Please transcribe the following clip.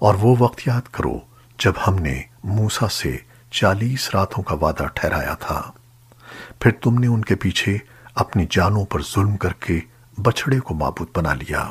اور وہ وقت یاد کرو جب ہم نے موسیٰ سے چالیس راتوں کا وعدہ ٹھہرایا تھا۔ پھر تم نے ان کے پیچھے اپنی جانوں پر ظلم کر کے بچڑے کو معبود بنا لیا۔